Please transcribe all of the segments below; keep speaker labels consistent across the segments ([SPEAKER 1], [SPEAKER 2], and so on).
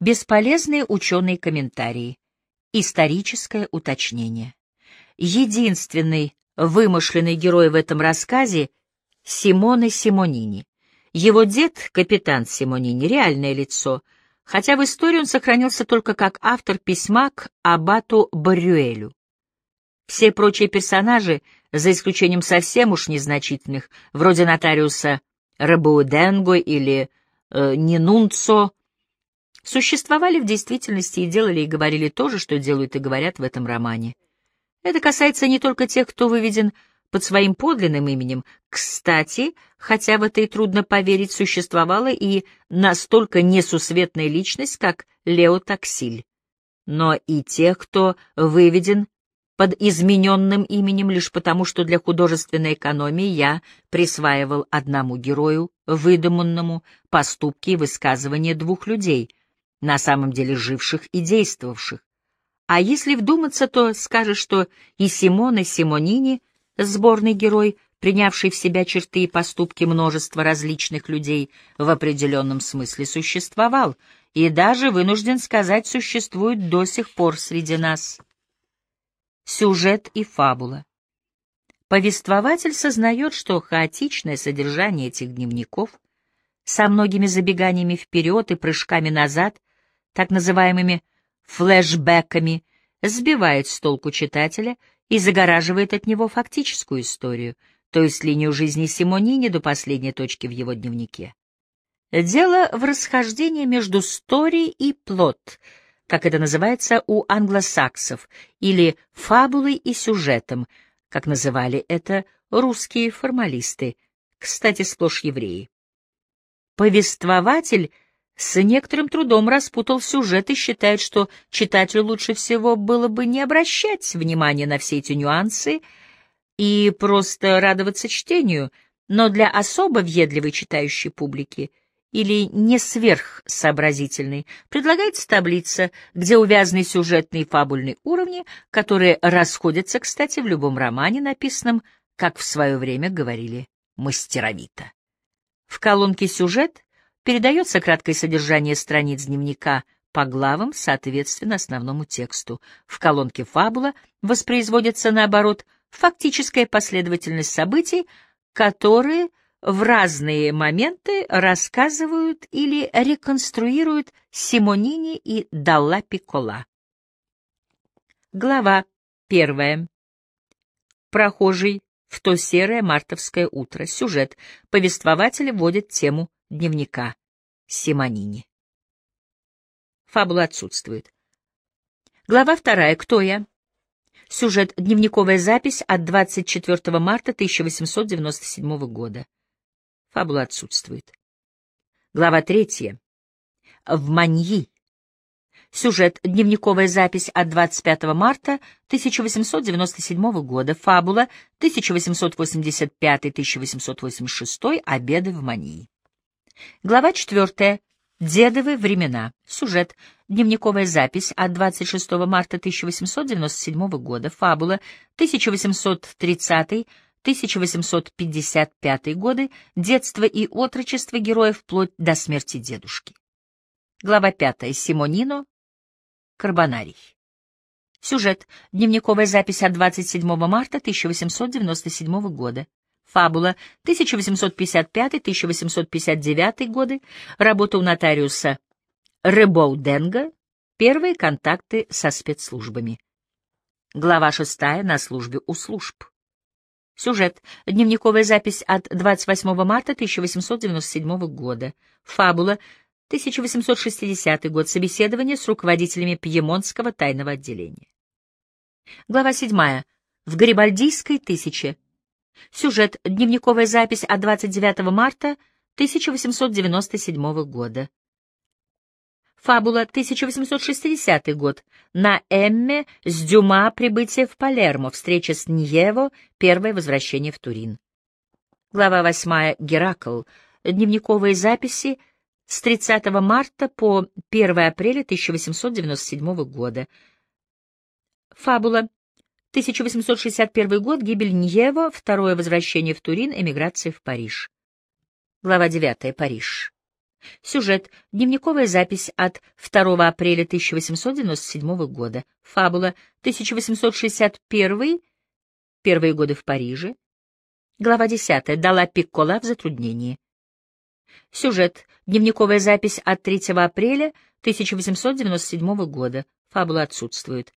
[SPEAKER 1] Бесполезные ученые комментарии. Историческое уточнение. Единственный вымышленный герой в этом рассказе — Симоне Симонини. Его дед, капитан Симонини, реальное лицо, хотя в истории он сохранился только как автор письма к аббату Баррюэлю. Все прочие персонажи, за исключением совсем уж незначительных, вроде нотариуса Рабауденго или э, Нинунцо, существовали в действительности и делали и говорили то же, что делают и говорят в этом романе. Это касается не только тех, кто выведен под своим подлинным именем. Кстати, хотя в это и трудно поверить, существовала и настолько несусветная личность, как Лео Таксиль. Но и тех, кто выведен под измененным именем лишь потому, что для художественной экономии я присваивал одному герою, выдуманному, поступки и высказывания двух людей, на самом деле живших и действовавших. А если вдуматься, то скажешь, что и Симоне Симонини, сборный герой, принявший в себя черты и поступки множества различных людей, в определенном смысле существовал, и даже, вынужден сказать, существует до сих пор среди нас. Сюжет и фабула. Повествователь сознает, что хаотичное содержание этих дневников со многими забеганиями вперед и прыжками назад, так называемыми флэшбэками, сбивает с толку читателя и загораживает от него фактическую историю, то есть линию жизни Симонини до последней точки в его дневнике. Дело в расхождении между story и плод, как это называется у англосаксов, или фабулой и сюжетом, как называли это русские формалисты, кстати, сплошь евреи. Повествователь с некоторым трудом распутал сюжет и считает, что читателю лучше всего было бы не обращать внимания на все эти нюансы и просто радоваться чтению, но для особо въедливой читающей публики или не сверхсообразительной предлагается таблица, где увязаны сюжетные и фабульные уровни, которые расходятся, кстати, в любом романе, написанном, как в свое время говорили, мастеровито. В колонке «Сюжет» передается краткое содержание страниц дневника по главам, соответственно основному тексту. В колонке «Фабула» воспроизводится, наоборот, фактическая последовательность событий, которые в разные моменты рассказывают или реконструируют Симонини и Далла Пикола. Глава первая. Прохожий в то серое мартовское утро. Сюжет. Повествователь вводит тему дневника Симонини. Фабула отсутствует. Глава вторая. Кто я? Сюжет. Дневниковая запись от 24 марта 1897 года. Фабула отсутствует. Глава третья. В Маньи. Сюжет. Дневниковая запись от 25 марта 1897 года. Фабула 1885-1886. Обеды в Мании. Глава 4. Дедовы времена. Сюжет. Дневниковая запись от 26 марта 1897 года. Фабула 1830-1855 годы. Детство и отрочество героев вплоть до смерти дедушки. Глава 5. Симонино. Карбонарий. Сюжет. Дневниковая запись от 27 марта 1897 года. Фабула 1855-1859 годы. Работа у нотариуса Рыбоуденга. Первые контакты со спецслужбами. Глава 6. На службе у служб. Сюжет. Дневниковая запись от 28 марта 1897 года. Фабула 1860 год. Собеседование с руководителями Пьемонтского тайного отделения. Глава 7. В Гарибальдийской тысяче. Сюжет. Дневниковая запись от 29 марта 1897 года. Фабула 1860 год. На Эмме с Дюма прибытие в Палермо, встреча с Ньево, первое возвращение в Турин. Глава 8. Геракл. Дневниковые записи с 30 марта по 1 апреля 1897 года. Фабула 1861 год, гибель Ньева, второе возвращение в Турин, эмиграция в Париж. Глава 9. Париж. Сюжет. Дневниковая запись от 2 апреля 1897 года. Фабула. 1861. Первые годы в Париже. Глава 10. Дала Пиккола в затруднении. Сюжет. Дневниковая запись от 3 апреля 1897 года. Фабула отсутствует.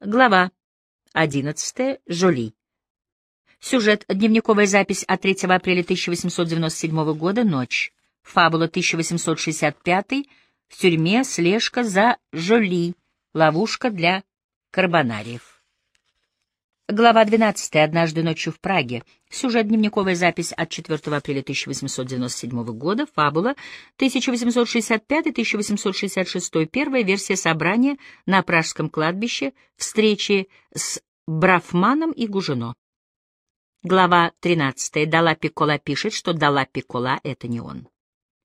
[SPEAKER 1] Глава 11. Жоли. Сюжет. Дневниковая запись от 3 апреля 1897 года. Ночь. Фабула 1865. В тюрьме слежка за Жоли. Ловушка для карбонариев. Глава 12. Однажды ночью в Праге. Сюжет дневниковая запись от 4 апреля 1897 года. Фабула 1865-1866. Первая версия собрания на Пражском кладбище. Встречи с Брафманом и Гужино. Глава 13. Дала Пикола пишет, что Дала Пикола — это не он.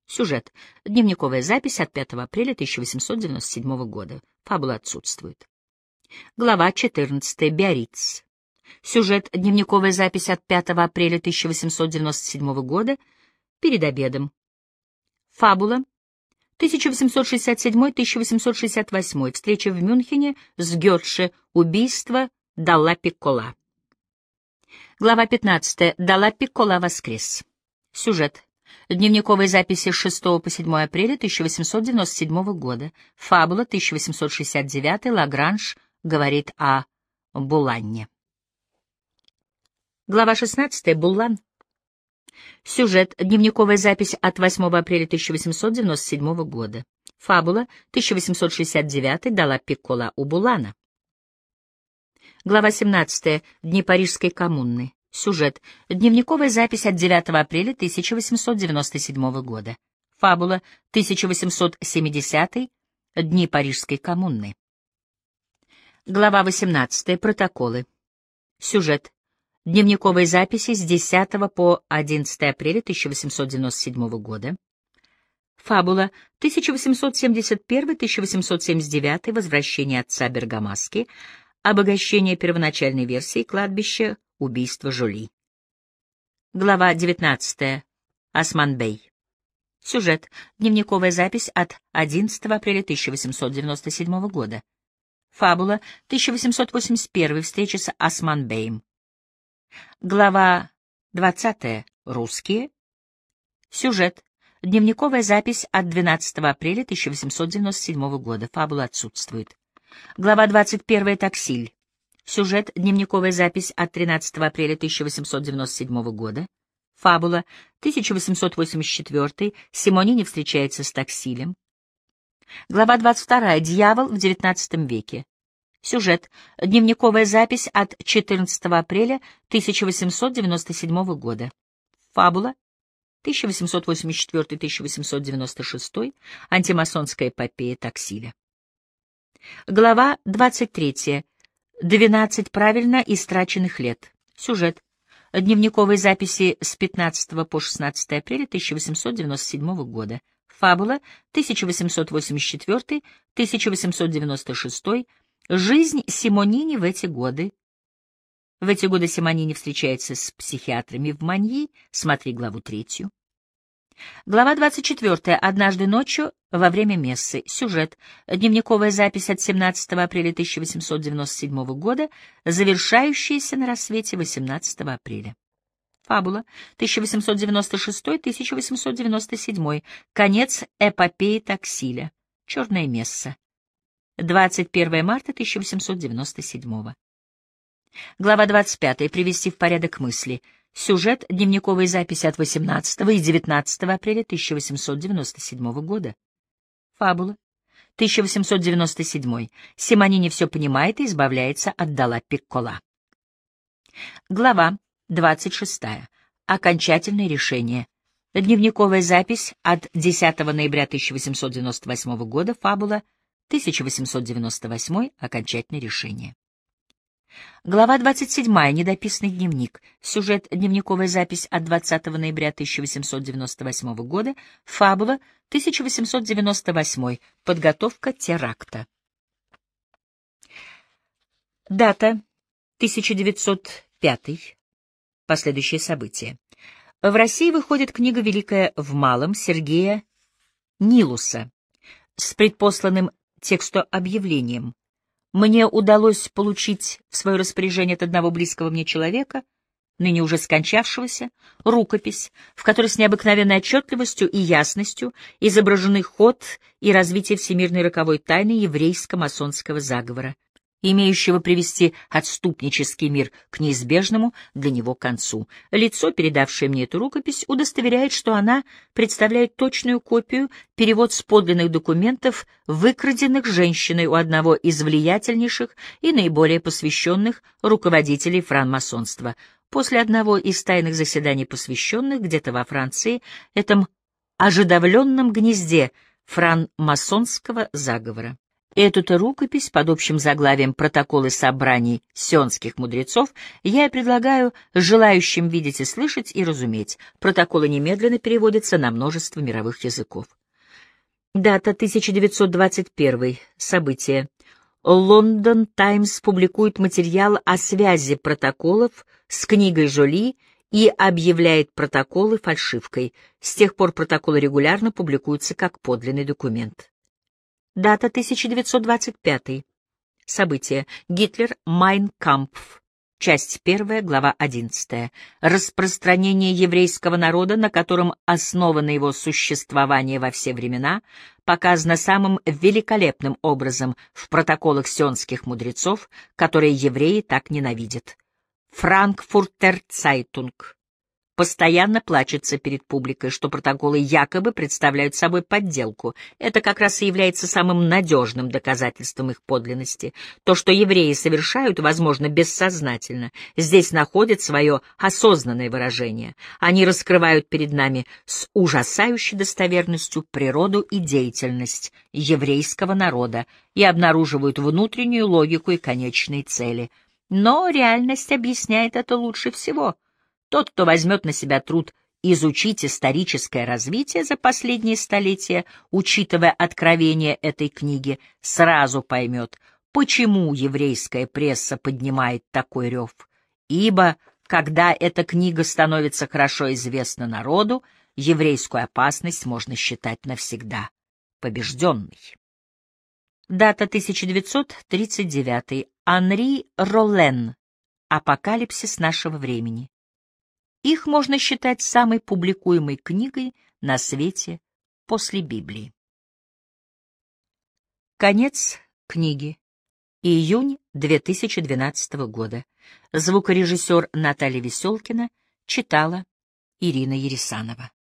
[SPEAKER 1] Сюжет. Дневниковая запись от 5 апреля 1897 года. Фабула отсутствует. Глава 14. Биарриц. Сюжет «Дневниковая запись от 5 апреля 1897 года» перед обедом. Фабула 1867-1868. Встреча в Мюнхене с Гетше. Убийство Далла Пиккола. Глава 15. Далла Пиккола воскрес. Сюжет. Дневниковые записи с 6 по 7 апреля 1897 года. Фабула 1869. Лагранж говорит о Буланне. Глава 16. Буллан. Сюжет. Дневниковая запись от 8 апреля 1897 года. Фабула. 1869. Дала Пиккола у Булана. Глава 17. Дни Парижской коммуны. Сюжет. Дневниковая запись от 9 апреля 1897 года. Фабула. 1870. Дни Парижской коммуны. Глава 18. Протоколы. Сюжет. Дневниковые записи с 10 по 11 апреля 1897 года. Фабула 1871-1879 «Возвращение отца Бергамаски», обогащение первоначальной версии кладбища, убийство Жоли. Глава 19. Осман-Бей. Сюжет. Дневниковая запись от 11 апреля 1897 года. Фабула 1881. Встреча с Осман-Беем. Глава 20. Русские. Сюжет. Дневниковая запись от 12 апреля 1897 года. Фабула отсутствует. Глава 21. Таксиль. Сюжет. Дневниковая запись от 13 апреля 1897 года. Фабула. 1884. Симонини встречается с Таксилем. Глава 22. Дьявол в XIX веке. Сюжет. Дневниковая запись от 14 апреля 1897 года. Фабула. 1884-1896. Антимасонская эпопея таксиля. Глава 23. 12 правильно истраченных лет. Сюжет. Дневниковые записи с 15 по 16 апреля 1897 года. Фабула 1884-1896. Жизнь Симонини в эти годы. В эти годы Симонини встречается с психиатрами в Маньи, смотри главу третью. Глава 24. Однажды ночью во время мессы. Сюжет. Дневниковая запись от 17 апреля 1897 года, завершающаяся на рассвете 18 апреля. Фабула. 1896-1897. Конец эпопеи таксиля. Черная месса. 21 марта 1897. Глава 25. Привести в порядок мысли. Сюжет дневниковой записи от 18 и 19 апреля 1897 года. Фабула. 1897. Симонини все понимает и избавляется от Дала Пиккола. Глава 26. Окончательное решение. Дневниковая запись от 10 ноября 1898 года. Фабула 1898. Окончательное решение. Глава 27. Недописанный дневник. Сюжет дневниковая запись от 20 ноября 1898 года. Фабула 1898. Подготовка теракта. Дата 1905. Последующие события. В России выходит книга «Великая в малом» Сергея Нилуса с предпосланным текстообъявлением. Мне удалось получить в свое распоряжение от одного близкого мне человека, ныне уже скончавшегося, рукопись, в которой с необыкновенной отчетливостью и ясностью изображены ход и развитие всемирной роковой тайны еврейско-масонского заговора имеющего привести отступнический мир к неизбежному для него концу. Лицо, передавшее мне эту рукопись, удостоверяет, что она представляет точную копию, перевод с подлинных документов, выкраденных женщиной у одного из влиятельнейших и наиболее посвященных руководителей франмасонства. После одного из тайных заседаний посвященных где-то во Франции, этом ожидавленном гнезде франмасонского заговора. Эту-то рукопись под общим заглавием «Протоколы собраний сионских мудрецов» я и предлагаю желающим видеть и слышать и разуметь. Протоколы немедленно переводятся на множество мировых языков. Дата 1921. Событие. Лондон Таймс публикует материал о связи протоколов с книгой Жоли и объявляет протоколы фальшивкой. С тех пор протоколы регулярно публикуются как подлинный документ. Дата 1925. Событие. Гитлер. Майн Кампф. Часть 1, глава 11. Распространение еврейского народа, на котором основано его существование во все времена, показано самым великолепным образом в протоколах сионских мудрецов, которые евреи так ненавидят. Франкфуртер Цайтунг постоянно плачется перед публикой, что протоколы якобы представляют собой подделку. Это как раз и является самым надежным доказательством их подлинности. То, что евреи совершают, возможно, бессознательно, здесь находит свое осознанное выражение. Они раскрывают перед нами с ужасающей достоверностью природу и деятельность еврейского народа и обнаруживают внутреннюю логику и конечные цели. Но реальность объясняет это лучше всего — тот, кто возьмет на себя труд изучить историческое развитие за последние столетия, учитывая откровения этой книги, сразу поймет, почему еврейская пресса поднимает такой рев. Ибо, когда эта книга становится хорошо известна народу, еврейскую опасность можно считать навсегда побежденной. Дата 1939. Анри Ролен. Апокалипсис нашего времени. Их можно считать самой публикуемой книгой на свете после Библии. Конец книги. Июнь 2012 года. Звукорежиссер Наталья Веселкина читала Ирина Ересанова.